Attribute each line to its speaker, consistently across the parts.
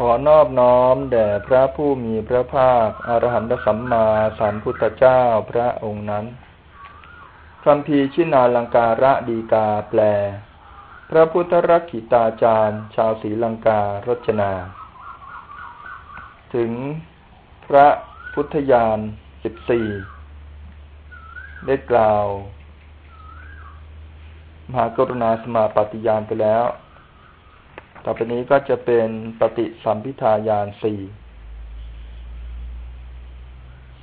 Speaker 1: ขอนอบน้อมแด่พระผู้มีพระภาค อรหันตสัมมาสัมพุทธเจ้าพระองค์นั้นคำพีชินาลังการะดีกาแปล พระพุทธรักขิตาจารย์ ชาวศรีลังการจนา ถึงพระพุทธญาณสิบสี่ได้กล่าว มหากรุณาสมาปฏิญาณไปแล้ว ต่อไปนี้ก็จะเป็นปฏิสัมพิทายานสี่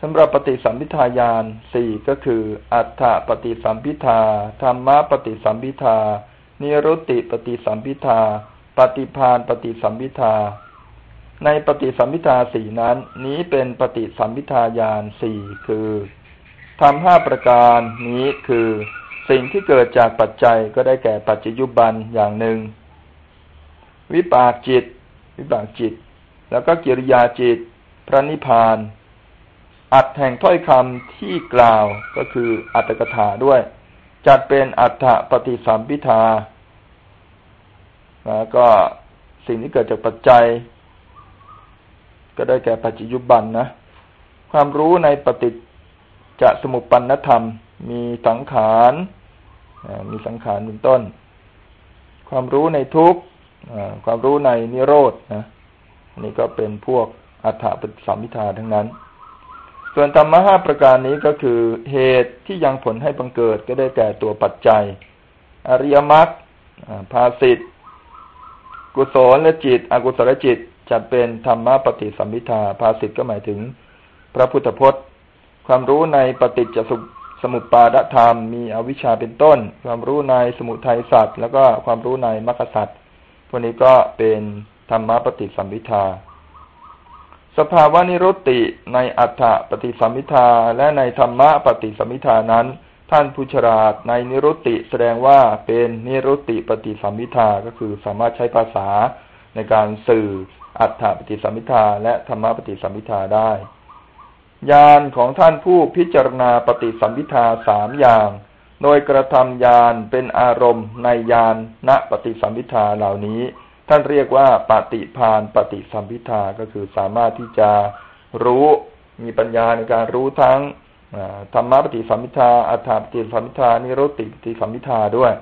Speaker 1: สำหรับปฏิสัมพิทายานสี่ก็คือ อัฏฐปฏิสัมพิทาธรรมะปฏิสัมพิทา นิรุตติปฏิสัมพิทา ปฏิพานปฏิสัมพิทา ในปฏิสัมพิทาสี่นั้น นี้เป็นปฏิสัมพิทายานสี่คือทำห้าประการนี้คือ สิ่งที่เกิดจากปัจจัยก็ได้แก่ปัจจยุบันอย่างหนึ่ง วิปากจิต วิปากจิต แล้วก็กิริยาจิต พระนิพพาน อัดแห่งถ้อยคำที่กล่าวก็คืออัตถกถาด้วย จัดเป็นอัฏฐปฏิสัมพิทาแล้วก็สิ่งที่เกิดจากปัจจัย ก็ได้แก่ปัจจยุบันนะ ความรู้ในปฏิจจสมุปปนธรรม มีสังขารมีสังขารเป็นต้น ความรู้ในทุก ความรู้ในนิโรธนะนนี้ก็เป็นพวกอัฏฐปฏิสัมพิทาทั้งนั้น ส่วนธรรมะห้าประการนี้ก็คือเหตุที่ยังผลให้บังเกิดก็ได้แก่ตัวปัจจัย อริยมรรคภาสิทธกุศลและจิต อกุศลจิตจัดเป็นธรรมะปฏิสัมพิทาภาสิทธก็หมายถึง พระพุทธพจน์ ความรู้ในปฏิจจสุสมุปปาดธรรม มีอวิชชาเป็นต้น ความรู้ในสมุทัยสัตว์แล้วก็ความรู้ในมรรคสัตว์ วกนี้ก็เป็นธรรมปฏิสัมพิทา สภาวะนิรุตติในอัฏฐปฏิสัมพิทาและในธรรมะปฏิสัมพิทานั้น ท่านผู้ชราดในนิรุตติแสดงว่าเป็นนิรุตติปฏิสัมพิทาก็คือสามารถใช้ภาษาในการสื่ออัฏฐปฏิสัมพิทาและธรรมปฏิสัมพิทาได้ญาณของท่านผู้พิจารณาปฏิสัมพิทาสามอย่าง โดยกระทำญาณเป็นอารมณ์ในญาณณปฏิสัมพิทาเหล่านี้ ท่านเรียกว่าปฏิพานปฏิสัมพิทาก็คือสามารถที่จะรู้มีปัญญาในการรู้ทั้งธรรมะปฏิสัมพิทาอัฏฐปฏิสัมพิทานิโรติปฏิสัมพิทาด้วย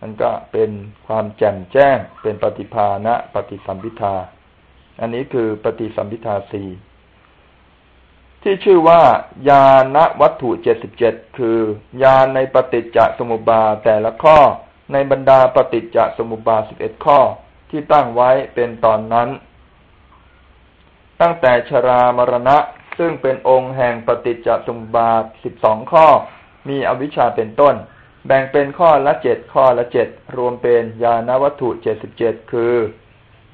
Speaker 1: มันก็เป็นความแจ่มแจ้งเป็นปฏิภาณปฏิสัมพิทา อันนี้คือปฏิสัมพิทาสี่ ที่ชื่อว่าญาณวัตถุเจ็ดสิบเจ็ดคือญาณในปฏิจจสมุปบาทแต่ละข้อในบรรดาปฏิจจสมุปบาทสิบเอ็ดข้อที่ตั้งไว้เป็นตอนนั้น ตั้งแต่ชรามรณะซึ่งเป็นองค์แห่งปฏิจจสมุปบาทสิบสองข้อ มีอวิชชาเป็นต้น แบ่งเป็นข้อละเจ็ดข้อละเจ็ดรวมเป็นญาณวัตถุเจ็ดสิบเจ็ดคือ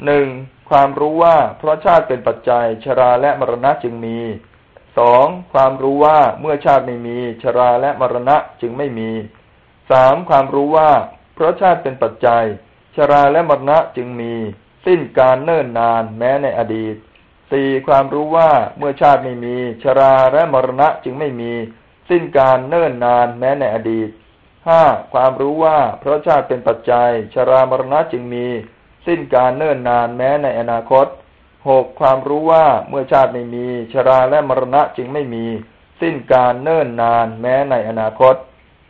Speaker 1: หนึ่งความรู้ว่าเพราะชาติเป็นปัจจัยชราและมรณะจึงมี สองความรู้ว่าเมื่อชาติไม่มีชราและมรณะจึงไม่มีสามความรู้ว่าเพราะชาติเป็นปัจจัย ชราและมรณะจึงมี สิ้นการเนิ่นนานแม้ในอดีตสี่ความรู้ว่าเมื่อชาติไม่มี ชราและมรณะจึงไม่มี สิ้นการเนิ่นนานแม้ในอดีตห้าความรู้ว่าเพราะชาติเป็นปัจจัย ชรามรณะจึงมี สิ้นการเนิ่นนานแม้ในอนาคต หกความรู้ว่าเมื่อชาติไม่มี ชราและมรณะจึงไม่มี สิ้นการเนิ่นนานแม้ในอนาคต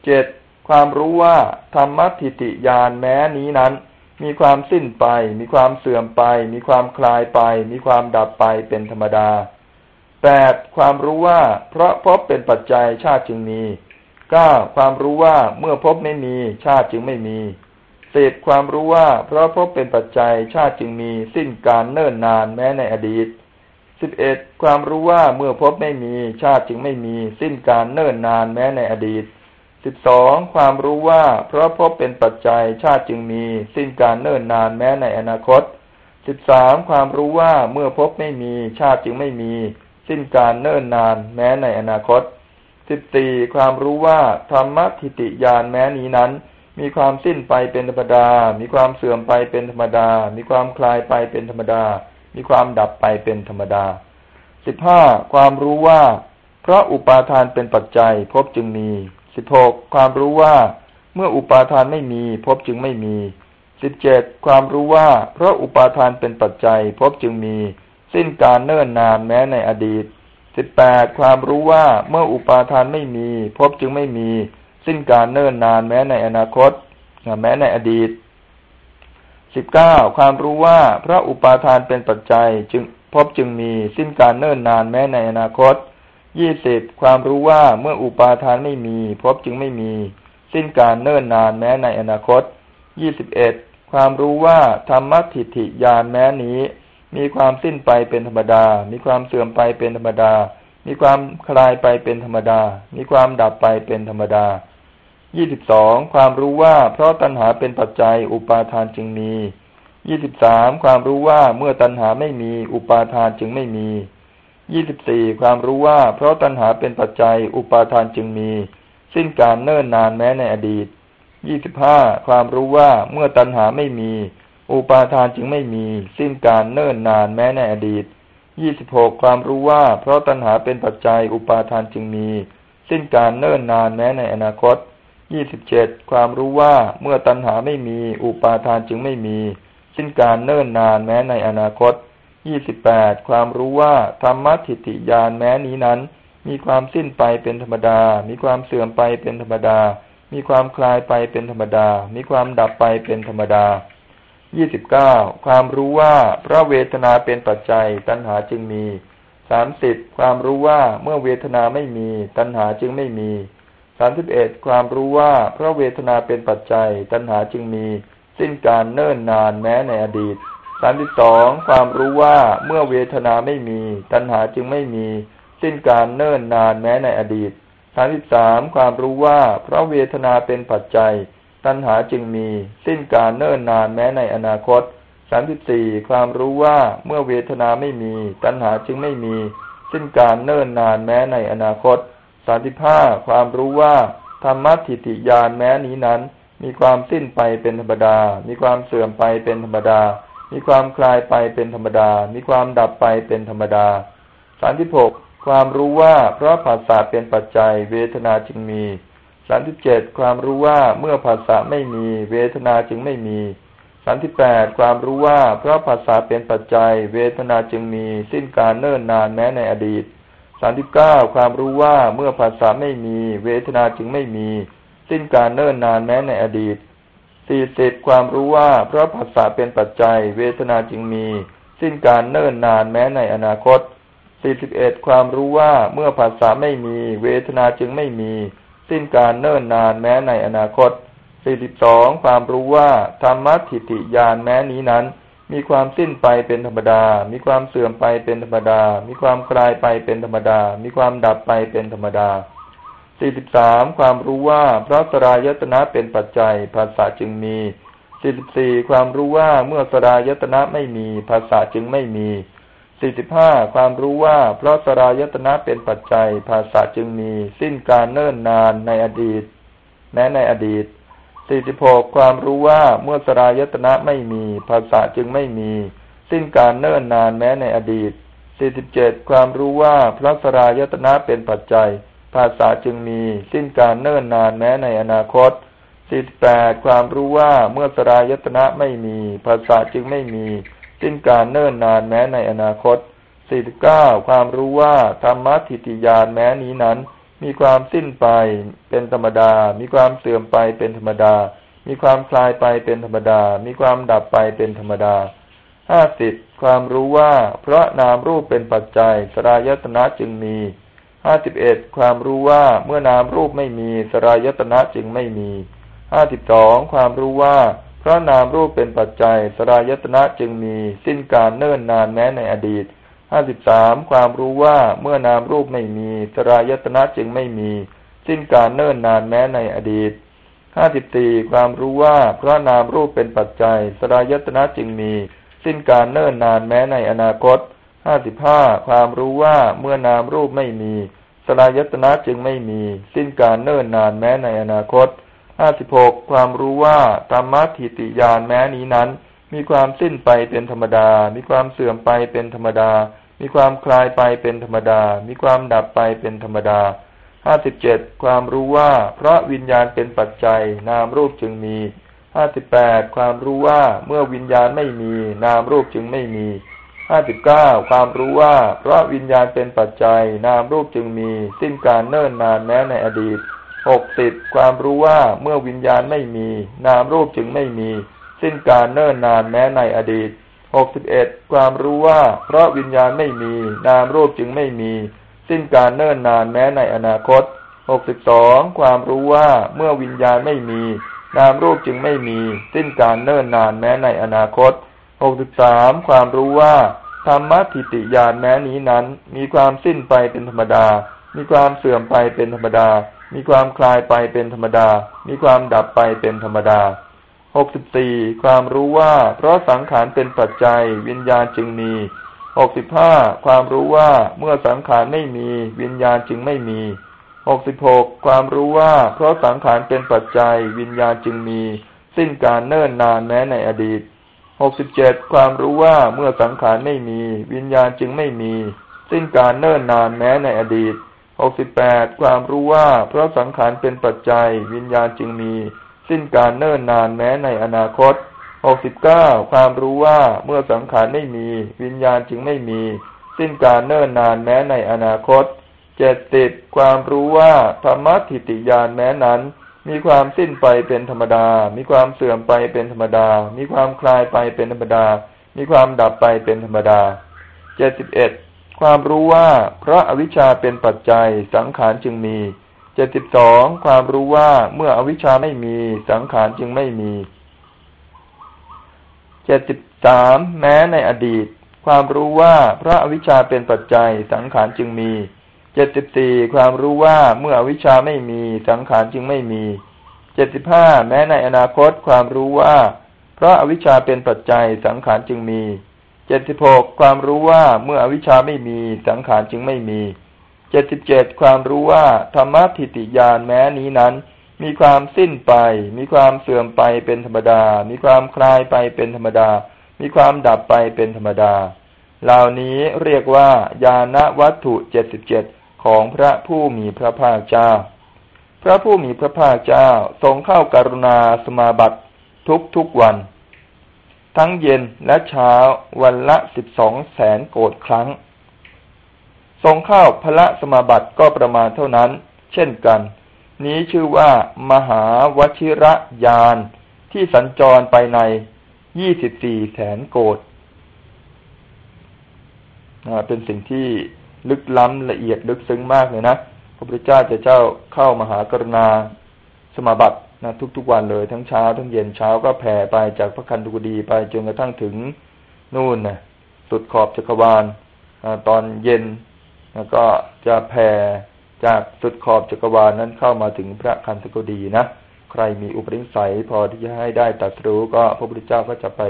Speaker 1: เจ็ดความรู้ว่าธรรมทิติยานแม้นี้นั้น มีความสิ้นไป มีความเสื่อมไป มีความคลายไป มีความดับไปเป็นธรรมดาแปดความรู้ว่าเพราะพบเป็นปัจจัยชาติจึงมีเก้าความรู้ว่าเมื่อพบไม่มีชาติจึงไม่มี สิบความรู้ว่า เพราะพบเป็นปัจจัยชาติจึงมีสิ้นการเนิ่นนานแม้ในอดีตสิบเอ็ดความรู้ว่าเมื่อพบไม่มีชาติจึงไม่มีสิ้นการเนิ่นนานแม้ในอดีตสิบสองความรู้ว่าเพราะพบเป็นปัจจัยชาติจึงมี สิ้นการเนิ่นนานแม้ในอนาคตสิบสามความรู้ว่าเมื่อพบไม่มีชาติจึงไม่มี สิ้นการเนิ่นนานแม้ในอนาคตสิบสี่ความรู้ว่าธรรมทิติยานแม้นี้นั้น มีความสิ้นไปเป็นธรรมดา มีความเสื่อมไปเป็นธรรมดา มีความคลายไปเป็นธรรมดา มีความดับไปเป็นธรรมดาสิบห้าความรู้ว่า เพราะอุปาทานเป็นปัจจัยพบจึงมีสิบหกความรู้ว่า เมื่ออุปาทานไม่มีพบจึงไม่มีสิบเจ็ดความรู้ว่า เพราะอุปาทานเป็นปัจจัยพบจึงมี สิ้นการเนิ่นนานแม้ในอดีตสิบแปดความรู้ว่าเมื่ออุปาทานไม่มีพบจึงไม่มี สิ้นการเนิ่นนานแม้ในอนาคต แม้ในอดีตสิบเก้าความรู้ว่าพระอุปาทานเป็นปัจจัยจึงพบจึงมีสิ้นการเนิ่นนานแม้ในอนาคตยี่สิบความรู้ว่าเมื่ออุปาทานไม่มีพบจึงไม่มี สิ้นการเนิ่นนานแม้ในอนาคตยี่สิบเอ็ดความรู้ว่าธรรมทิฏฐิญาณแม้นี้ มีความสิ้นไปเป็นธรรมดา มีความเสื่อมไปเป็นธรรมดา มีความคลายไปเป็นธรรมดา มีความดับไปเป็นธรรมดา ยี่สิบสองความรู้ว่าเพราะตัณหาเป็นปัจจัยอุปาทานจึงมียี่สิบสามความรู้ว่าเมื่อตัณหาไม่มีอุปาทานจึงไม่มียี่สิบสี่ความรู้ว่า เพราะตัณหาเป็นปัจจัยอุปาทานจึงมี สิ้นการเนิ่นนานแม้ในอดีตยี่สิบห้าความรู้ว่าเมื่อตัณหาไม่มี อุปาทานจึงไม่มี สิ้นการเนิ่นนานแม้ในอดีตยี่สิบหกความรู้ว่า เพราะตัณหาเป็นปัจจัยอุปาทานจึงมี สิ้นการเนิ่นนานแม้ในอนาคต ยี่สิบเจ็ดความรู้ว่าเมื่อตัณหาไม่มีอุปาทานจึงไม่มี สิ้นการเนิ่นนานแม้ในอนาคตยี่สิบแปดความรู้ว่าธรรมทิฏฐิญาณแม้นี้นั้น มีความสิ้นไปเป็นธรรมดา มีความเสื่อมไปเป็นธรรมดา มีความคลายไปเป็นธรรมดา มีความดับไปเป็นธรรมดายี่สิบเก้าความรู้ว่าพระเวทนาเป็นปัจจัย ตัณหาจึงมีสามสิบความรู้ว่าเมื่อเวทนาไม่มี ตัณหาจึงไม่มี สามสิบเอ็ดความรู้ว่าเพราะเวทนาเป็นปัจจัย ตัณหาจึงมี สิ้นการเนิ่นนานแม้ในอดีตสามสิบสองความรู้ว่าเมื่อเวทนาไม่มี ตัณหาจึงไม่มี สิ้นการเนิ่นนานแม้ในอดีตสามสิบสามความรู้ว่าเพราะเวทนาเป็นปัจจัย ตัณหาจึงมี สิ้นการเนิ่นนานแม้ในอนาคตสามสิบสี่ความรู้ว่าเมื่อเวทนาไม่มี ตัณหาจึงไม่มี สิ้นการเนิ่นนานแม้ในอนาคต สามสิบห้าความรู้ว่าธรรมะทิฏฐิญาณแม้นี้นั้น มีความสิ้นไปเป็นธรรมดา มีความเสื่อมไปเป็นธรรมดา มีความคลายไปเป็นธรรมดา มีความดับไปเป็นธรรมดาสามสิบหกความรู้ว่าเพราะภาษาเป็นปัจจัยเวทนาจึงมีสามสิบเจ็ดความรู้ว่าเมื่อภาษาไม่มี เวทนาจึงไม่มีสามสิบแปดความรู้ว่าเพราะภาษาเป็นปัจจัย เวทนาจึงมี สิ้นการเนิ่นนานแม้ในอดีต สามสิบเก้าความรู้ว่าเมื่อภาษาไม่มี เวทนาจึงไม่มี สิ้นการเนิ่นนานแม้ในอดีตสี่สิบความรู้ว่าเพราะภาษาเป็นปัจจัย เวทนาจึงมี สิ้นการเนิ่นนานแม้ในอนาคตสี่สิบเอ็ดความรู้ว่าเมื่อภาษาไม่มี เวทนาจึงไม่มี สิ้นการเนิ่นนานแม้ในอนาคตสี่สิบสองความรู้ว่าธรรมทิฏฐิญาณแม้นี้นั้น มีความสิ้นไปเป็นธรรมดา มีความเสื่อมไปเป็นธรรมดา มีความคลายไปเป็นธรรมดา มีความดับไปเป็นธรรมดาสี่สิบสามความรู้ว่าเพราะสรายตนะเป็นปัจจัยภาษาจึงมีสี่สิบสี่ความรู้ว่าเมื่อสรายตนะไม่มีภาษาจึงไม่มีสี่สิบห้าความรู้ว่าเพราะสรายตนะเป็นปัจจัยภาษาจึงมี สิ้นการเนิ่นนานในอดีต แม้ในอดีต สี่สิบหกความรู้ว่าเมื่อสรายตนะไม่มี ภาษาจึงไม่มี สิ้นการเนิ่นนานแม้ในอดีตสี่สิบเจ็ดความรู้ว่าพระสรายตนะเป็นปัจจัย ภาษาจึงมี สิ้นการเนิ่นนานแม้ในอนาคตสี่สิบแปดความรู้ว่าเมื่อสรายตนะไม่มี ภาษาจึงไม่มี สิ้นการเนิ่นนานแม้ในอนาคตสี่สิบเก้าความรู้ว่าธรรมะทิฏฐิยานแม้นี้นั้น มีความสิ้นไปเป็นธรรมดา มีความเสื่อมไปเป็นธรรมดา มีความคลายไปเป็นธรรมดา มีความดับไปเป็นธรรมดาห้าสิบความรู้ว่าเพราะนามรูปเป็นปัจจัยสรายตนะจึงมีห้าสิบเอ็ดความรู้ว่าเมื่อนามรูปไม่มีสรายตนะจึงไม่มีห้าสิบสองความรู้ว่าเพราะนามรูปเป็นปัจจัยสรายตนะจึงมี สิ้นการเนิ่นนานแม้ในอดีต ห้าสิบสามความรู้ว่าเมื่อนามรูปไม่มีสรายตนะจึงไม่มี สิ้นการเนิ่นนานแม้ในอดีตห้าสิบสี่ความรู้ว่าเพราะนามรูปเป็นปัจจัยสรายตนะจึงมี สิ้นการเนิ่นนานแม้ในอนาคตห้าสิบห้าความรู้ว่าเมื่อนามรูปไม่มีสลายตนะจึงไม่มี สิ้นการเนิ่นนานแม้ในอนาคตห้าสิบหกความรู้ว่าธรรมะทิติยานแม้นี้นั้น มีความสิ้นไปเป็นธรรมดา มีความเสื่อมไปเป็นธรรมดา มีความคลายไปเป็นธรรมดา มีความดับไปเป็นธรรมดาห้าสิบเจ็ดความรู้ว่าเพราะวิญญาณเป็นปัจจัย นามรูปจึงมีห้าสิบแปดความรู้ว่าเมื่อวิญญาณไม่มี นามรูปจึงไม่มีห้าสิบเก้าความรู้ว่า เพราะวิญญาณเป็นปัจจัย นามรูปจึงมี สิ้นการเนิ่นนานแม้ในอดีตหกสิบความรู้ว่าเมื่อวิญญาณไม่มี นามรูปจึงไม่มี สิ้นการเนิ่นนานแม้ในอดีตหกสิบเอ็ดความรู้ว่าเพราะวิญญาณไม่มี นามรูปจึงไม่มี สิ้นการเนิ่นนานแม้ในอนาคตหกสิบสองความรู้ว่าเมื่อวิญญาณไม่มี นามรูปจึงไม่มี สิ้นการเนิ่นนานแม้ในอนาคตหกสิบสามความรู้ว่าธรรมะทิติญาณแม้นี้นั้น มีความสิ้นไปเป็นธรรมดา มีความเสื่อมไปเป็นธรรมดา มีความคลายไปเป็นธรรมดา มีความดับไปเป็นธรรมดา หกสิบสี่ความรู้ว่า เพราะสังขารเป็นปัจจัย วิญญาณจึงมีหกสิบห้าความรู้ว่าเมื่อสังขารไม่มี วิญญาณจึงไม่มีหกสิบหกความรู้ว่า เพราะสังขารเป็นปัจจัย วิญญาณจึงมี สิ้นการเนิ่นนานแม้ในอดีตหกสิบเจ็ดความรู้ว่าเมื่อสังขารไม่มี วิญญาณจึงไม่มี สิ้นการเนิ่นนานแม้ในอดีตหกสิบแปดความรู้ว่า เพราะสังขารเป็นปัจจัย วิญญาณจึงมี สิ้นการเนิ่นนานแม้ในอนาคตหกสิบเก้าความรู้ว่าเมื่อสังขารไม่มี วิญญาณจึงไม่มี สิ้นการเนิ่นนานแม้ในอนาคตเจ็ดติดความรู้ว่าธรรมะทิติยานแม้นั้น มีความสิ้นไปเป็นธรรมดา มีความเสื่อมไปเป็นธรรมดา มีความคลายไปเป็นธรรมดา มีความดับไปเป็นธรรมดาเจ็ดสิบเอ็ดความรู้ว่าเพราะอวิชชาเป็นปัจจัยสังขารจึงมี จ็ดสิบสองความรู้ว่าเมื่ออวิชชาไม่มีสังขารจึงไม่มีเจ็ดสิบสามแม้ในอดีต ความรู้ว่าพระอวิชชาเป็นปัจจัยสังขารจึงมีเจ็ดสิบสี่ความรู้ว่าเมื่ออวิชชาไม่มีสังขารจึงไม่มีเจ็ดสิบห้าแม้ในอนาคตความรู้ว่าเพราะอวิชชาเป็นปัจจัยสังขารจึงมีเจ็ดสิบหกความรู้ว่าเมื่ออวิชชาไม่มีสังขารจึงไม่มี เจ็ดสิบเจ็ดความรู้ว่าธรรมะทิติยานแม้นี้นั้น มีความสิ้นไป มีความเสื่อมไปเป็นธรรมดา มีความคลายไปเป็นธรรมดา มีความดับไปเป็นธรรมดา เหล่านี้เรียกว่าญาณวัตถุเจ็ดสิบเจ็ดของพระผู้มีพระภาคเจ้า พระผู้มีพระภาคเจ้าทรงเข้าการุณาสมาบัติทุกทุกวัน ทั้งเย็นและเช้าวันละสิบสองแสนโกดครั้ง ทรงเข้าพระสมาบัติก็ประมาณเท่านั้น เช่นกัน นี้ชื่อว่ามหาวชิระยานที่สัญจรไปในยี่สิบสี่แสนโกดเป็นสิ่งที่ลึกล้ำละเอียดลึกซึ้งมากเลยนะ พระพุทธเจ้าจะเจ้าเข้ามหากรุณาสมาบัตินะทุกๆวันเลยทั้งเช้าทั้งเย็นเช้าก็แผ่ไปจากพระคันธุกดีไปจนกระทั่งถึงนู่นนะสุดขอบจักรวาลตอนเย็น แล้วก็จะแผ่จากสุดขอบจักรวาลนั้นเข้ามาถึงพระคันธกุดีนะ ใครมีอุปนิสัยพอที่จะให้ได้ตัดรู้ก็พระพุทธเจ้าก็จะไป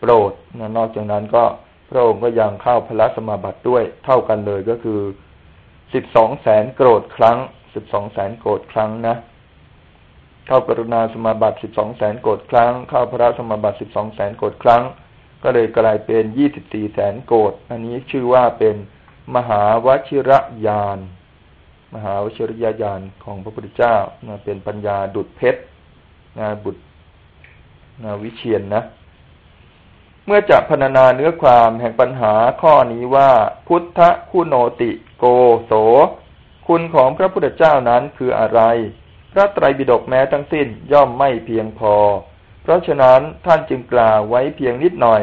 Speaker 1: โปรดนะนอกจากนั้นก็พระองค์ก็ยังเข้าพระสมาบัติด้วยเท่ากันเลยก็คือสิบสองแสนโกรธครั้งสิบสองแสนโกรธครั้งนะเข้ากรุณาสมาบัติสิบสองแสนโกรธครั้ง เข้าพระสมาบัติสิบสองแสนโกรธครั้ง ก็เลยกลายเป็นยี่สิบสี่แสนโกรธอันนี้ชื่อว่าเป็น มหาวชิระยานมหาวชิรยญาณของพระพุทธเจ้าเป็นปัญญาดุดเพชรนะบุตรนะวิเชียนนะ เมื่อจะพรรณนาเนื้อความแห่งปัญหาข้อนี้ว่า พุทธคุณโนติโกโส คุณของพระพุทธเจ้านั้นคืออะไร พระไตรปิฎกแม้ทั้งสิ้นย่อมไม่เพียงพอ เพราะฉะนั้นท่านจึงกล่าวไว้เพียงนิดหน่อย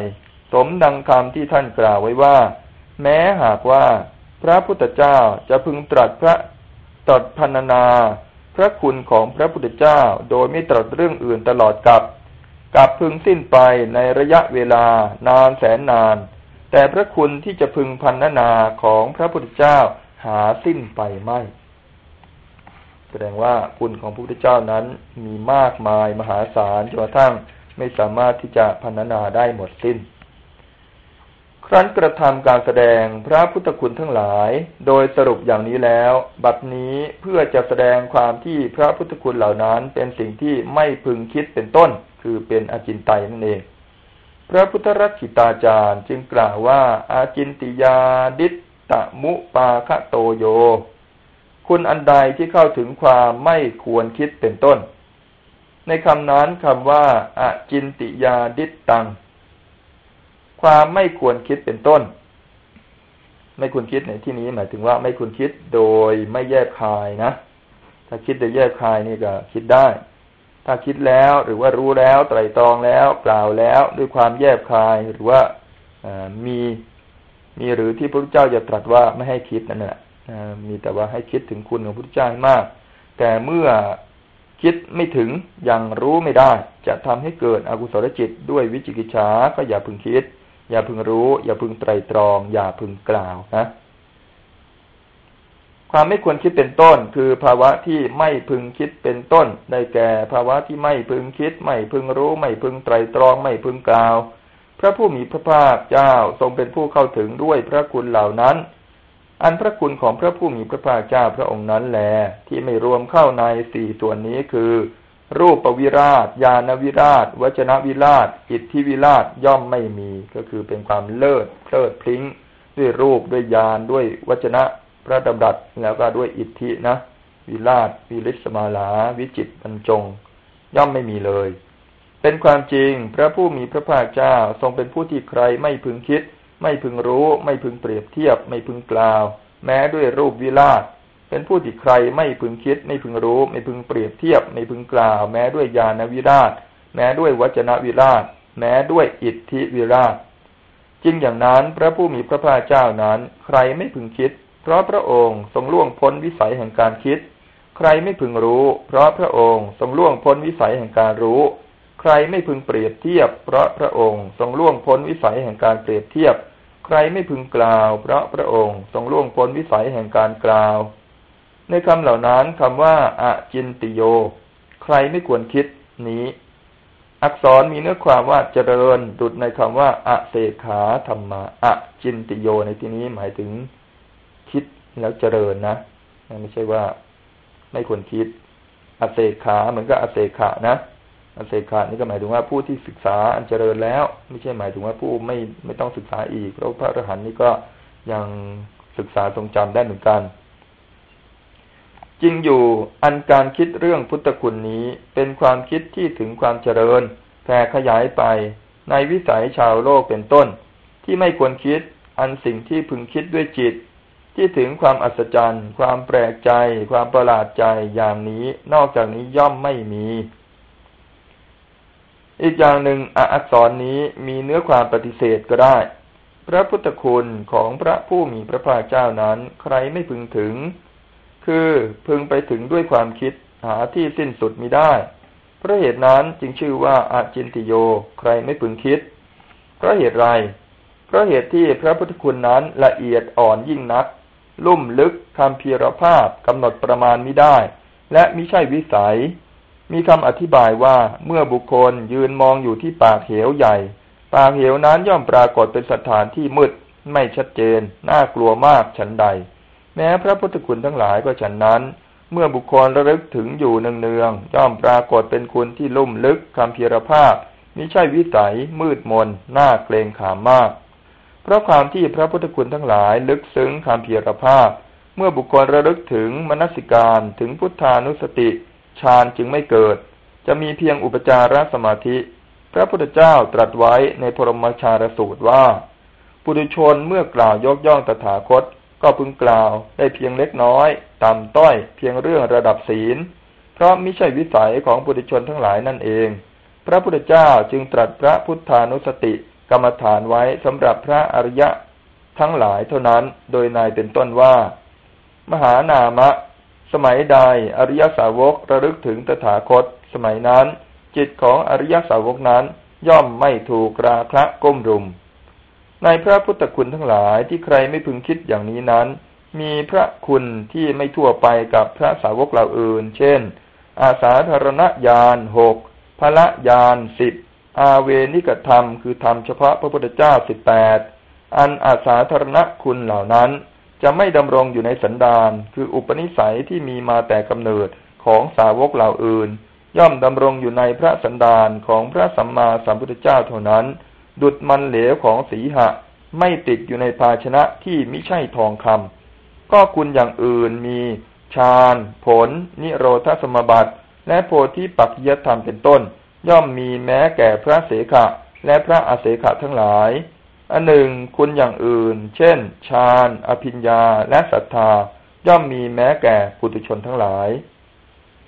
Speaker 1: สมดังคำที่ท่านกล่าวไว้ว่า แม้หากว่าพระพุทธเจ้าจะพึงตรัสพระตรัสพรรณนา พระคุณของพระพุทธเจ้าโดยไม่ตรัสเรื่องอื่นตลอดกับกับพึงสิ้นไปในระยะเวลานานแสนนาน แต่พระคุณที่จะพึงพันนาของพระพุทธเจ้าหาสิ้นไปไม่ แสดงว่าคุณของพระพุทธเจ้านั้นมีมากมายมหาศาลจนกระทั่งไม่สามารถที่จะพันานาได้หมดสิ้น ครั้นกระทำการแสดงพระพุทธคุณทั้งหลาย โดยสรุปอย่างนี้แล้ว บัดนี้เพื่อจะแสดงความที่พระพุทธคุณเหล่านั้นเป็นสิ่งที่ไม่พึงคิดเป็นต้น คือเป็นอาจินไตนั่นเอง พระพุทธรักิตาจารย์จึงกล่าวว่าอาจินติยาดิตตะมุปาคะโตโย คุณอันใดที่เข้าถึงความไม่ควรคิดเป็นต้น ในคำนั้นคำว่าอาจินติยาดิตตัง ความไม่ควรคิดเป็นต้น ไม่ควรคิดในที่นี้หมายถึงว่าไม่ควรคิดโดยไม่แยกคายนะ ถ้าคิดโดยแยกคายนี่ก็คิดได้ ถ้าคิดแล้วหรือว่ารู้แล้วไตรตรองแล้วกล่าวแล้วด้วยความแยกคายหรือว่ามีมีหรือที่พระพุทธเจ้าจะตรัสว่าไม่ให้คิดนั่นแหละมีแต่ว่าให้คิดถึงคุณของพระพุทธเจ้ามาก แต่เมื่อคิดไม่ถึงยังรู้ไม่ได้ จะทำให้เกิดอกุศลจิตด้วยวิจิกิจฉาก็อย่าพึงคิด อย่าพึงรู้ อย่าพึงไตรตรอง อย่าพึงกล่าวนะความไม่ควรคิดเป็นต้น คือภาวะที่ไม่พึงคิดเป็นต้น ได้แก่ภาวะที่ไม่พึงคิด ไม่พึงรู้ ไม่พึงไตรตรอง ไม่พึงกล่าว พระผู้มีพระภาคเจ้าทรงเป็นผู้เข้าถึงด้วยพระคุณเหล่านั้น อันพระคุณของพระผู้มีพระภาคเจ้าพระองค์นั้นแลที่ไม่รวมเข้าในสี่ส่วนนี้คือ รูปปวิราช ญาณวิราช วจนวิราช อิทธิวิราชย่อมไม่มีก็คือเป็นความเลิศเพลิดพลิ้ง ด้วยรูปด้วยญาณด้วยวจนะพระดำรัสแล้วก็ด้วยอิทธินะ วิราช วิริสมาลา วิจิตบรรจง ย่อมไม่มีเลย เป็นความจริงพระผู้มีพระภาคเจ้าทรงเป็นผู้ที่ใครไม่พึงคิด ไม่พึงรู้ ไม่พึงเปรียบเทียบ ไม่พึงกล่าว แม้ด้วยรูปวิราช เป็นผู้ที่ใครไม่พึงคิด ไม่พึงรู้ ไม่พึงเปรียบเทียบ ไม่พึงกล่าว แม้ด้วยญาณวิราช แม้ด้วยวจนวิราช แม้ด้วยอิทธิวิราชจริงอย่างนั้นพระผู้มีพระภาคเจ้านั้น ใครไม่พึงคิด เพราะพระองค์ทรงล่วงพ้นวิสัยแห่งการคิด ใครไม่พึงรู้ เพราะพระองค์ทรงล่วงพ้นวิสัยแห่งการรู้ ใครไม่พึงเปรียบเทียบ เพราะพระองค์ทรงล่วงพ้นวิสัยแห่งการเปรียบเทียบ ใครไม่พึงกล่าว เพราะพระองค์ทรงล่วงพ้นวิสัยแห่งการกล่าว ในคำเหล่านั้นคำว่าอะจินติโย ใครไม่ควรคิดนี้ อักษรมีเนื้อความว่าเจริญดุดในคำว่าอะเสขาธรรมะอะจินติโยในที่นี้หมายถึงคิดแล้วเจริญนะไม่ใช่ว่าไม่ควรคิดอเสขาเหมือนกับอเสขานะอเสกานี่ก็หมายถึงว่าผู้ที่ศึกษาอันเจริญแล้ว ไม่ใช่หมายถึงว่าผู้ไม่ไม่ต้องศึกษาอีกเพราะพระอรหันต์นี่ก็ยังศึกษาทรงจำได้เหมือนกัน จริงอยู่อันการคิดเรื่องพุทธคุณนี้เป็นความคิดที่ถึงความเจริญแผ่ขยายไปในวิสัยชาวโลกเป็นต้น ที่ไม่ควรคิดอันสิ่งที่พึงคิดด้วยจิต ที่ถึงความอัศจรรย์ ความแปลกใจ ความประหลาดใจอย่างนี้นอกจากนี้ย่อมไม่มี อีกอย่างหนึ่งอักษรนี้มีเนื้อความปฏิเสธก็ได้ พระพุทธคุณของพระผู้มีพระภาคเจ้านั้น ใครไม่พึงถึง คือพึงไปถึงด้วยความคิดหาที่สิ้นสุดมิได้เพราะเหตุนั้นจึงชื่อว่าอาจินติโย ใครไม่พึงคิด เพราะเหตุไร เพราะเหตุที่พระพุทธคุณนั้นละเอียดอ่อนยิ่งนัก ลุ่มลึกคำเพียรภาพกำหนดประมาณมิได้ และมิใช่วิสัย มีคำอธิบายว่าเมื่อบุคคลยืนมองอยู่ที่ปากเหวใหญ่ ปากเหวนั้นย่อมปรากฏเป็นสถานที่มืด ไม่ชัดเจน น่ากลัวมากฉันใด แม้พระพุทธคุณทั้งหลายก็ฉันนั้น เมื่อบุคคลระลึกถึงอยู่เนืองๆย่อมปรากฏเป็นคุณที่ลุ่มลึกคำเพียรภาพมิใช่วิสัย มืดมนน่าเกรงขามมาก เพราะความที่พระพุทธคุณทั้งหลายลึกซึ้งคำเพียรภาพ เมื่อบุคคลระลึกถึงมนสิการถึงพุทธานุสติฌานจึงไม่เกิด จะมีเพียงอุปจารสมาธิ พระพุทธเจ้าตรัสไว้ในพรมชารสูตรว่า ปุถุชนเมื่อกล่าวยกย่องตถาคต ก็พึงกล่าวได้เพียงเล็กน้อย ต่ำต้อยเพียงเรื่องระดับศีล เพราะมิใช่วิสัยของปุถุชนทั้งหลายนั่นเอง พระพุทธเจ้าจึงตรัสพระพุทธานุสติกรรมฐานไว้สำหรับพระอริยะทั้งหลายเท่านั้นโดยนายเป็นต้นว่า มหานามะ สมัยใดอริยสาวกระลึกถึงตถาคต สมัยนั้น จิตของอริยสาวกนั้นย่อมไม่ถูกราคะก้มรุม ในพระพุทธคุณทั้งหลายที่ใครไม่พึงคิดอย่างนี้นั้น มีพระคุณที่ไม่ทั่วไปกับพระสาวกเหล่าอื่น เช่น อาสาธารณญาณหกพระญาณสิบอาเวนิกธรรมคือธรรมเฉพาะพระพุทธเจ้าสิบแปดอันอาสาธารณคุณเหล่านั้น จะไม่ดำรงอยู่ในสันดานคืออุปนิสัยที่มีมาแต่กำเนิดของสาวกเหล่าอื่น ย่อมดำรงอยู่ในพระสันดานของพระสัมมาสัมพุทธเจ้าเท่านั้น ดุดมันเหลวของสีหะ ไม่ติดอยู่ในภาชนะที่ไม่ใช่ทองคำก็คุณอย่างอื่นมีฌานผล นิโรธสมบัติ และโพธิปักยธรรมเป็นต้น ย่อมมีแม้แก่พระเสขะ และพระอาเสขะทั้งหลายอันหนึ่งคุณอย่างอื่น เช่นฌานอภิญญาและศรัทธา ย่อมมีแม้แก่ปุถุชนทั้งหลาย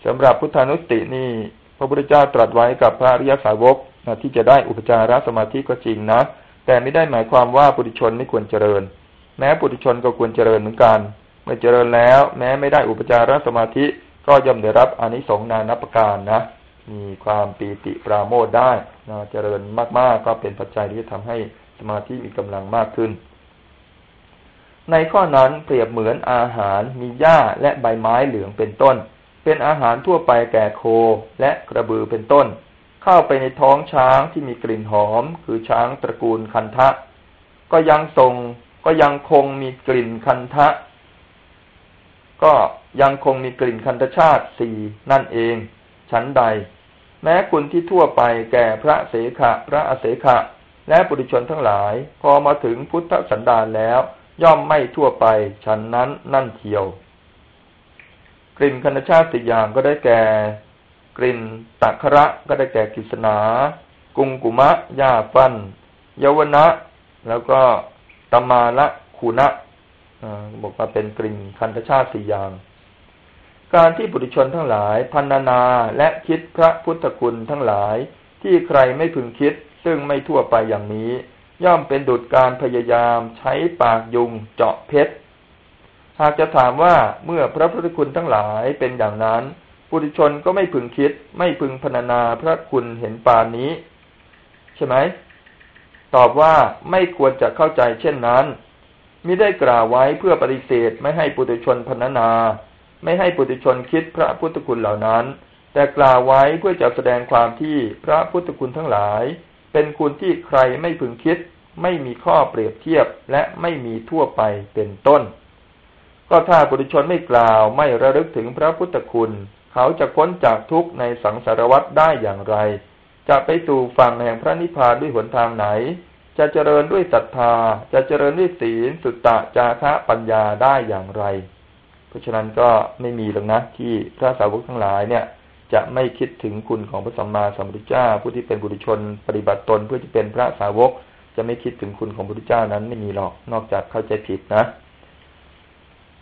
Speaker 1: สำหรับพุทธานุสตินี่ พระพุทธเจ้าตรัสไว้กับพระอริยสาวก ที่จะได้อุปจารสมาธิก็จริงนะ แต่ไม่ได้หมายความว่าปุถุชนไม่ควรเจริญ แม้ปุถุชนก็ควรเจริญเหมือนกัน เมื่อเจริญแล้ว แม้ไม่ได้อุปจารสมาธิก็ย่อมได้รับอนิสงส์นานับประการนะ มีความปีติปราโมทได้นะเจริญมากๆ ก็เป็นปัจจัยที่จะทำให้สมาธิมีกำลังมากขึ้น ในข้อนั้นเปรียบเหมือนอาหารมีหญ้าและใบไม้เหลืองเป็นต้น เป็นอาหารทั่วไปแก่โคและกระบือเป็นต้น เข้าไปในท้องช้างที่มีกลิ่นหอม คือช้างตระกูลคันทะ ก็ยังทรงก็ยังคงมีกลิ่นคันทะ ก็ยังคงมีกลิ่นคันธชาติสี่นั่นเองฉันใด แม้คุณที่ทั่วไปแก่พระเสขะพระอเสขะ และปุถุชนทั้งหลาย พอมาถึงพุทธสันดานแล้ว ย่อมไม่ทั่วไปฉันนั้นนั่นเทียว กลิ่นคันธชาติสี่อย่างก็ได้แก่ กลิ่นตักระก็ได้แก่กิษนากุงกุมะยาฟันเยาวนะ แล้วก็ตมาละคูนะบอกว่าเป็นกลิ่นคันธชาติสี่อย่าง การที่บุตรชนทั้งหลายพันนาและคิดพระพุทธคุณทั้งหลายที่ใครไม่พึงคิด ซึ่งไม่ทั่วไปอย่างนี้ ย่อมเป็นดุจการพยายามใช้ปากยุงเจาะเพชรหากจะถามว่าเมื่อพระพุทธคุณทั้งหลายเป็นอย่างนั้น บุตรชนก็ไม่พึงคิด ไม่พึงพนนาพระคุณเห็นปานนี้ ใช่ไหม ตอบว่าไม่ควรจะเข้าใจเช่นนั้นมิได้กล่าวไว้เพื่อปฏิเสธไม่ให้ปุถุชนพนนา ไม่ให้ปุถุชนคิดพระพุทธคุณเหล่านั้น แต่กล่าวไว้เพื่อจะแสดงความที่พระพุทธคุณทั้งหลาย เป็นคุณที่ใครไม่พึงคิด ไม่มีข้อเปรียบเทียบและไม่มีทั่วไปเป็นต้น ก็ถ้าปุถุชนไม่กล่าวไม่ระลึกถึงพระพุทธคุณ เขาจะพ้นจากทุกข์ในสังสารวัฏได้อย่างไร จะไปสู่ฝั่งแห่งพระนิพพานด้วยหนทางไหน จะเจริญด้วยศรัทธา จะเจริญด้วยศีลสุตตะจาคะปัญญาได้อย่างไร เพราะฉะนั้นก็ไม่มีหรอกนะที่พระสาวกทั้งหลายเนี่ยจะไม่คิดถึงคุณของพระสัมมาสัมพุทธเจ้า ผู้ที่เป็นบุตรชน ปฏิบัติตนเพื่อจะเป็นพระสาวก จะไม่คิดถึงคุณของพระพุทธเจ้านั้นไม่มีหรอกนอกจากเข้าใจผิดนะ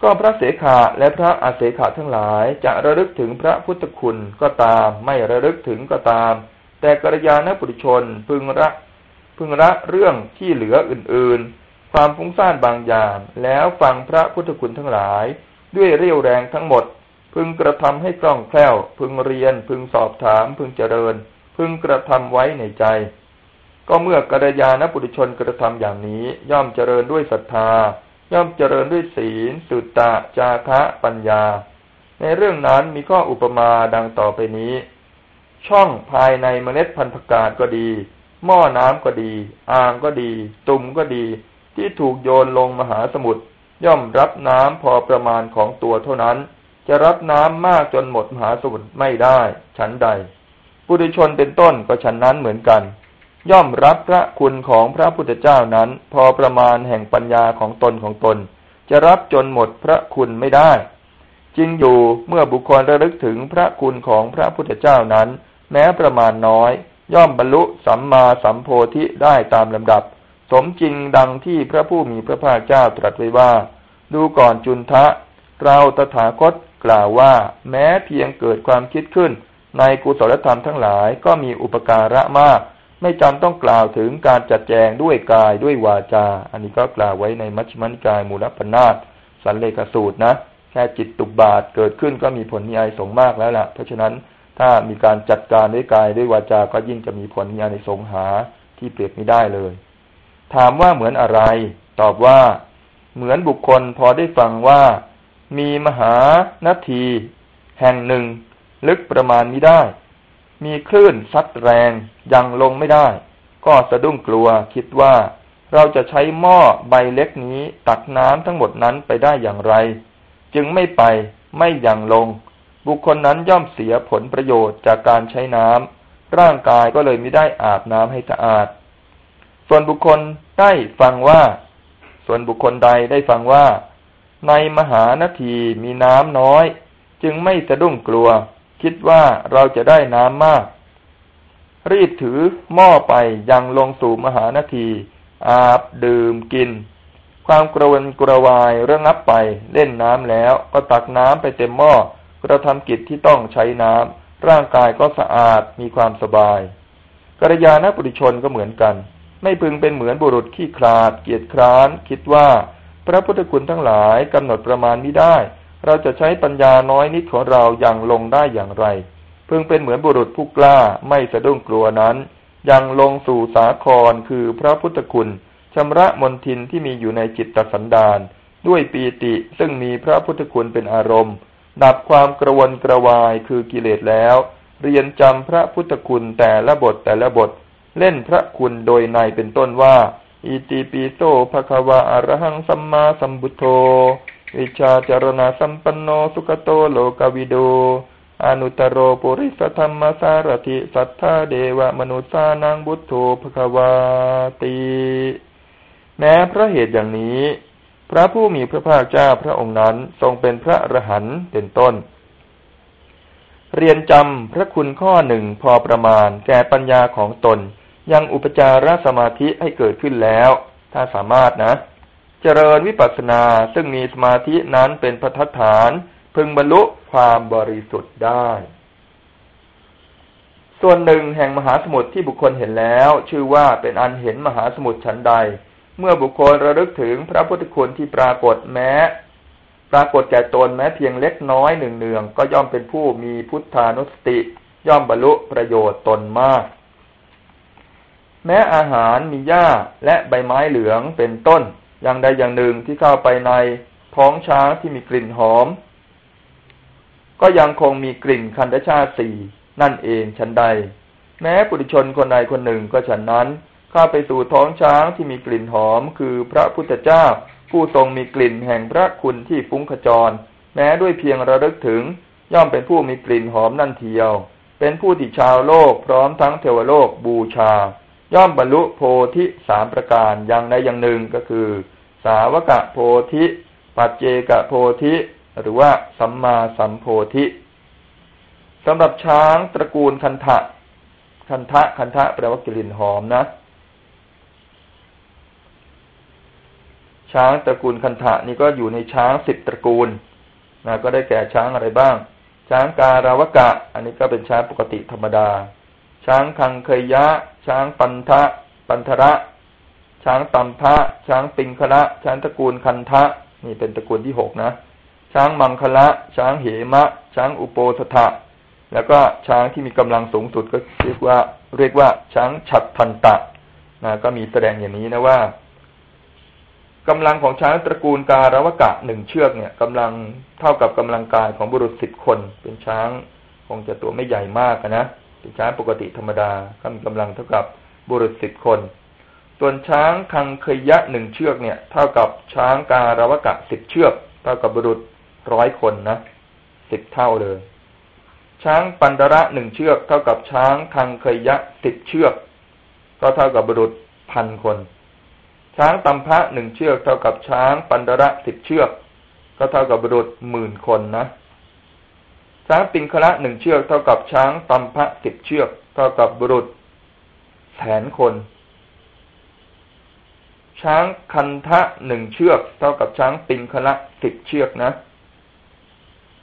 Speaker 1: ก็พระเสขาและพระอาเสขาทั้งหลายจะระลึกถึงพระพุทธคุณก็ตาม ไม่ระลึกถึงก็ตาม แต่กัลยาณปุถุชนพึงระพึงระเรื่องที่เหลืออื่นๆ ความฟุ้งซ่านบางอย่างแล้วฟังพระพุทธคุณทั้งหลาย ด้วยเรี่ยวแรงทั้งหมด พึงกระทำให้คล่องแคล่ว พึงเรียน พึงสอบถาม พึงเจริญ พึงกระทำไว้ในใจ ก็เมื่อกัลยาณปุถุชนกระทำอย่างนี้ย่อมเจริญด้วยศรัทธา ย่อมเจริญด้วยศีล สุตตะ จาคะปัญญา ในเรื่องนั้นมีข้ออุปมาดังต่อไปนี้ ช่องภายในเมล็ดพันธุ์ผักกาดก็ดี หม้อน้ำก็ดี อ่างก็ดี ตุ่มก็ดี ที่ถูกโยนลงมหาสมุทรย่อมรับน้ำพอประมาณของตัวเท่านั้น จะรับน้ำมากจนหมดมหาสมุทรไม่ได้ ฉันใด ปุถุชนเป็นต้นก็ฉันนั้นเหมือนกัน ย่อมรับพระคุณของพระพุทธเจ้านั้น พอประมาณแห่งปัญญาของตนของตน จะรับจนหมดพระคุณไม่ได้จริงอยู่เมื่อบุคคลระลึกถึงพระคุณของพระพุทธเจ้านั้น แม้ประมาณน้อย ย่อมบรรลุสัมมาสัมโพธิได้ตามลำดับ สมจริงดังที่พระผู้มีพระภาคเจ้าตรัสไว้ว่า ดูก่อนจุนทะ เราตถาคตกล่าวว่า แม้เพียงเกิดความคิดขึ้น ในกุศลธรรมทั้งหลายก็มีอุปการะมาก ไม่จำต้องกล่าวถึงการจัดแจงด้วยกายด้วยวาจา อันนี้ก็กล่าวไว้ในมัชฌิมนิกายมูลปนาตสันเลขสูตรนะแค่จิตตุบาทเกิดขึ้นก็มีผลมีอายสงมากแล้วล่ะ เพราะฉะนั้นถ้ามีการจัดการด้วยกายด้วยวาจา ก็ยิ่งจะมีผลมีอายสงหาที่เปรียบไม่ได้เลย ถามว่าเหมือนอะไร ตอบว่า เหมือนบุคคลพอได้ฟังว่า มีมหานาที แห่งหนึ่ง ลึกประมาณไม่ได้ มีคลื่นซัดแรงยังลงไม่ได้ ก็สะดุ้งกลัวคิดว่าเราจะใช้หม้อใบเล็กนี้ตักน้ำทั้งหมดนั้นไปได้อย่างไร จึงไม่ไปไม่ยังลง บุคคลนั้นย่อมเสียผลประโยชน์จากการใช้น้ำร่างกายก็เลยไม่ได้อาบน้ำให้สะอาด ส่วนบุคคลได้ฟังว่า ส่วนบุคคลใดได้ฟังว่า ในมหานาทีมีน้ำน้อย จึงไม่สะดุ้งกลัว คิดว่าเราจะได้น้ำมาก รีบถือหม้อไปยังลงสู่มหานาที อาบดื่มกิน ความกระวนกระวายระงับไปเล่นน้ำแล้วก็ตักน้ำไปเต็มหม้อกระทำกิจที่ต้องใช้น้ำร่างกายก็สะอาดมีความสบายกัลยาณปุริชนก็เหมือนกัน ไม่พึงเป็นเหมือนบุรุษขี้คลาด เกียจคร้าน คิดว่า พระพุทธคุณทั้งหลายกำหนดประมาณไม่ได้ เราจะใช้ปัญญาน้อยนิดของเราอย่างลงได้อย่างไร พึงเป็นเหมือนบุรุษผู้กล้าไม่สะดุ้งกลัวนั้น ยังลงสู่สาครคือพระพุทธคุณชำระมนทินที่มีอยู่ในจิตตสันดานด้วยปีติซึ่งมีพระพุทธคุณเป็นอารมณ์ ดับความกระวนกระวายคือกิเลสแล้ว เรียนจำพระพุทธคุณแต่ละบทแต่ละบท เล่นพระคุณโดยในเป็นต้นว่าอิติปิโสภะคะวะอรหังสัมมาสัมพุโธ วิชาจารณะสัมปันโนสุขโตโลกวิโดอนุตโรปุริสธรรมสารถิสัทธาเดวะมนุสานังบุตโธภคะวาติแม้พระเหตุอย่างนี้ พระผู้มีพระภาคเจ้าพระองค์นั้นทรงเป็นพระอรหันต์เป็นต้น เรียนจำพระคุณข้อหนึ่งพอประมาณแก่ปัญญาของตน ยังอุปจารสมาธิให้เกิดขึ้นแล้ว ถ้าสามารถนะ เจริญวิปัสสนาซึ่งมีสมาธินั้นเป็นพัฒฐาน พึงบรรลุความบริสุทธิ์ได้ ส่วนหนึ่งแห่งมหาสมุทรที่บุคคลเห็นแล้ว ชื่อว่าเป็นอันเห็นมหาสมุทรชั้นใด เมื่อบุคคลระลึกถึงพระพุทธคุณที่ปรากฏแม้ ปรากฏแก่ตนแม้เพียงเล็กน้อยหนึ่งเนือง ก็ย่อมเป็นผู้มีพุทธานุสติ ย่อมบรรลุประโยชน์ตนมากแม้อาหารมีหญ้าและใบไม้เหลืองเป็นต้น อย่างใดอย่างหนึ่งที่เข้าไปในท้องช้างที่มีกลิ่นหอม ก็ยังคงมีกลิ่นคันธชาติสี่นั่นเองฉันใด แม้ปุถุชนคนใดคนหนึ่งก็ฉันนั้นเข้าไปสู่ท้องช้างที่มีกลิ่นหอม คือพระพุทธเจ้า ผู้ทรงมีกลิ่นแห่งพระคุณที่ฟุ้งขจร แม้ด้วยเพียงระลึกถึง ย่อมเป็นผู้มีกลิ่นหอมนั่นเทียว เป็นผู้ที่ชาวโลกพร้อมทั้งเทวโลกบูชา ย่อมบรรลุโพธิสามประการอย่างใดอย่างหนึ่งก็คือ สาวกะโพธิ ปัจเจกะโพธิ หรือว่าสัมมาสัมโพธิสำหรับช้างตระกูลคันทะ คันทะคันทะแปลว่ากลิ่นหอมนะ ช้างตระกูลคันธะนี่ก็อยู่ในช้างสิบตระกูลนะก็ได้แก่ช้างอะไรบ้าง ช้างการาวกะ อันนี้ก็เป็นช้างปกติธรรมดา ช้างคังเคยยะ ช้างปันทะ ปันทระ ช้างตัมพะช้างปิงคละช้างตระกูลคันทะ นี่เป็นตระกูลที่หกนะ ช้างมังคละ ช้างเหมะ ช้างอุโปสถะ แล้วก็ช้างที่มีกำลังสูงสุดก็เรียกว่า เรียกว่า ช้างฉัดทันตะนะก็มีแสดงอย่างนี้นะว่ากำลังของช้างตระกูลการวกะหนึ่งเชือกเนี่ยกำลังเท่ากับกำลังกายของบุรุษสิบคน เป็นช้างคงจะตัวไม่ใหญ่มากนะเป็นช้างปกติธรรมดาก็มีกำลังเท่ากับบุรุษสิบคน ส่วนช้างคังเคยยะหนึ่งเชือกเนี่ย เท่ากับช้างการวกะสิบเชือก เท่ากับบุรุษร้อยคนนะสิบเท่าเลย ช้างปันดระหนึ่งเชือก เท่ากับช้างคังเคยยะสิบเชือก ก็เท่ากับบุรุษพันคน ช้างตัมพะหนึ่งเชือก เท่ากับช้างปันดระสิบเชือก ก็เท่ากับบุรุษหมื่นคนนะช้างปิงคละหนึ่งเชือก เท่ากับช้างตัมพะสิบเชือก เท่ากับบุรุษแสนคน ช้างคันทะหนึ่งเชือก เท่ากับช้างปิงคละสิบเชือกนะ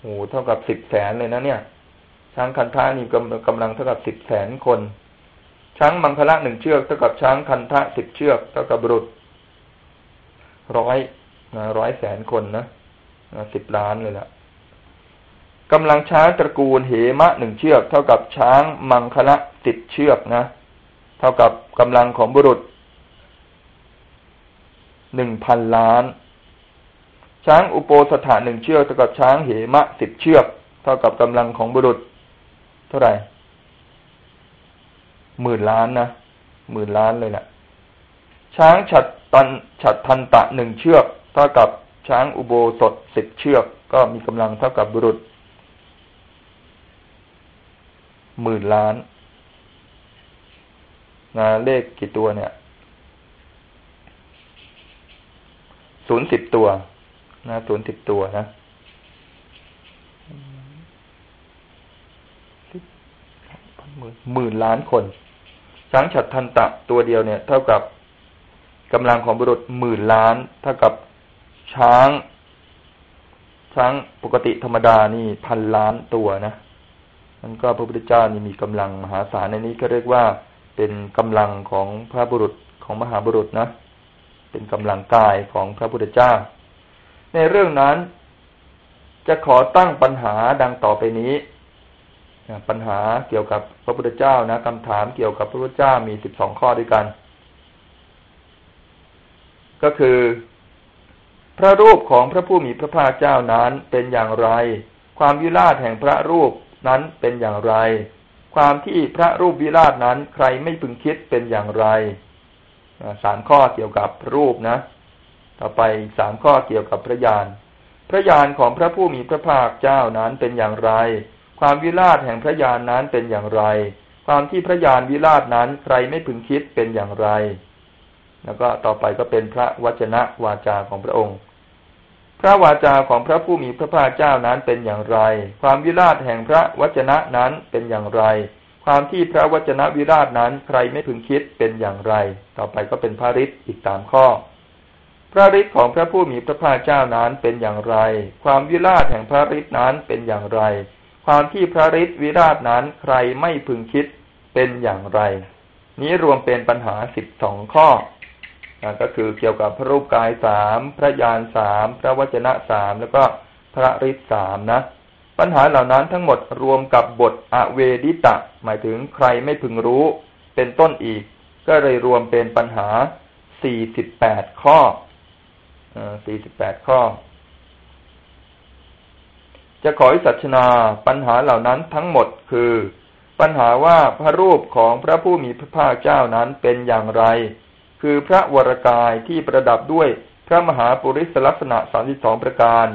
Speaker 1: โอ้เท่ากับสิบแสนเลยนะเนี่ย ช้างคันทะนี่กำกำลังเท่ากับสิบแสนคน ช้างมังคละหนึ่งเชือกเท่ากับช้างคันทะสิบเชือกเท่ากับบุรุษร้อยนะร้อยแสนคนนะสิบล้านเลยละกำลังช้างตระกูลเหมะหนึ่งเชือก เท่ากับช้างมังคละสิบเชือกนะ เท่ากับกำลังของบุรุษ หนึ่งพันล้าน ช้างอุโปสถาหนึ่งเชือกเท่ากับช้างเหมะสิบเชือก เท่ากับกำลังของบุรุษ เท่าไหร่หมื่นล้านนะหมื่นล้านเลยแหละช้างฉัดตันฉัดทันตะหนึ่งเชือก เท่ากับช้างอุโบสถสิบเชือก ก็มีกำลังเท่ากับบุรุษหมื่นล้านนะเลขกี่ตัวเนี่ย ศูนย์สิบตัว นะศูนย์สิบตัวนะหมื่นล้านคนช้างฉัดทันตะตัวเดียวเนี่ย เท่ากับกำลังของบุรุษหมื่นล้าน เท่ากับช้าง ช้างปกติธรรมดานี่พันล้านตัวนะนั่นก็พระพุทธเจ้านี่มีกำลังมหาศาลในนี้ก็เรียกว่าเป็นกำลังของพระบุรุษของมหาบุรุษนะ เป็นกำลังกายของพระพุทธเจ้า ในเรื่องนั้น จะขอตั้งปัญหาดังต่อไปนี้ปัญหาเกี่ยวกับพระพุทธเจ้านะคำถามเกี่ยวกับพระพุทธเจ้ามีสิบสองข้อด้วยกัน ก็คือ พระรูปของพระผู้มีพระภาคเจ้านั้นเป็นอย่างไร ความวิราชแห่งพระรูปนั้นเป็นอย่างไร ความที่พระรูปวิราชนั้นใครไม่พึงคิดเป็นอย่างไร สามข้อเกี่ยวกับรูปนะ ต่อไปสามข้อเกี่ยวกับพระญาณ พระญาณของพระผู้มีพระภาคเจ้านั้นเป็นอย่างไร ความวิราชแห่งพระญาณนั้นเป็นอย่างไร ความที่พระญาณวิราชนั้นใครไม่พึงคิดเป็นอย่างไร แล้วก็ต่อไปก็เป็นพระวจนะวาจาของพระองค์ พระวาจาของพระผู้มีพระภาคเจ้านั้นเป็นอย่างไร ความวิราชแห่งพระวจนะนั้นเป็นอย่างไร ความที่พระวจนะวิราชนั้นใครไม่พึงคิดเป็นอย่างไร ต่อไปก็เป็นพระฤทธิ์อีกสามข้อ พระฤทธิ์ของพระผู้มีพระภาคเจ้านั้นเป็นอย่างไร ความวิราชแห่งพระฤทธิ์นั้นเป็นอย่างไร ความที่พระฤทธิ์วิราชนั้นใครไม่พึงคิดเป็นอย่างไร นี้รวมเป็นปัญหาสิบสองข้อก็คือเกี่ยวกับพระรูปกายสามพระญาณสามพระวจนะสามแล้วก็พระฤทธิ์สามนะ ปัญหาเหล่านั้นทั้งหมดรวมกับบทอเวดิตะ หมายถึงใครไม่พึงรู้ เป็นต้นอีก ก็เลยรวมเป็นปัญหาสี่สิบแปดข้อสี่สิบแปดข้อ จะขอให้สัชนาปัญหาเหล่านั้นทั้งหมดคือ ปัญหาว่าพระรูปของพระผู้มีพระภาคเจ้านั้นเป็นอย่างไร คือพระวรกายที่ประดับด้วยพระมหาปุริสลักษณะสามสิบสองประการ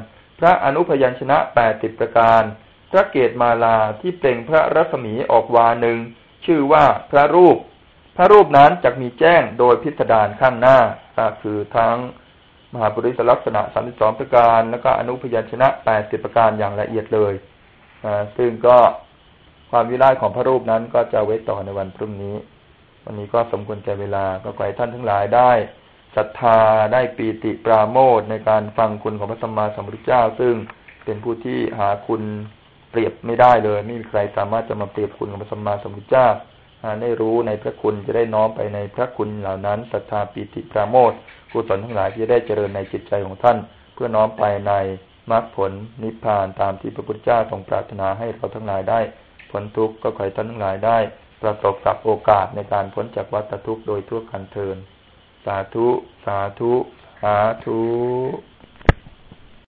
Speaker 1: ระอนุพยัญชนะแปดสิบประการ พระเกตมาลาที่เปล่งพระรัศมีออกวาหนึ่งชื่อว่าพระรูป พระรูปนั้นจะมีแจ้งโดยพิสดารข้างหน้าก็คือทั้งมหาปุริสลักษณะสามสิบสองประการ แล้วก็อนุพยัญชนะแปดสิบประการอย่างละเอียดเลยซึ่งก็ความวิราชของพระรูปนั้นก็จะไว้ต่อในวันพรุ่งนี้ วันนี้ก็สมควรแก่เวลาก็ขอให้ท่านทั้งหลายได้ ศรัทธาได้ปีติปราโมทในการฟังคุณของพระสัมมาสัมพุทธเจ้า ซึ่งเป็นผู้ที่หาคุณเปรียบไม่ได้เลย ไม่มีใครสามารถจะมาเปรียบคุณของพระสัมมาสัมพุทธเจ้าได้รู้ในพระคุณจะได้น้อมไปในพระคุณเหล่านั้นศรัทธาปีติปราโมทกุศลทั้งหลายที่ได้เจริญในจิตใจของท่าน เพื่อน้อมไปในมรรคผลนิพพานตามที่พระพุทธเจ้าทรงปรารถนาให้เราทั้งหลายได้พ้นทุกข์ก็ขอให้ท่านทั้งหลายได้ ประสบกับโอกาสในการพ้นจากวัฏทุกข์โดยทั่วกันเทิน สาธุ สาธุ สาธุ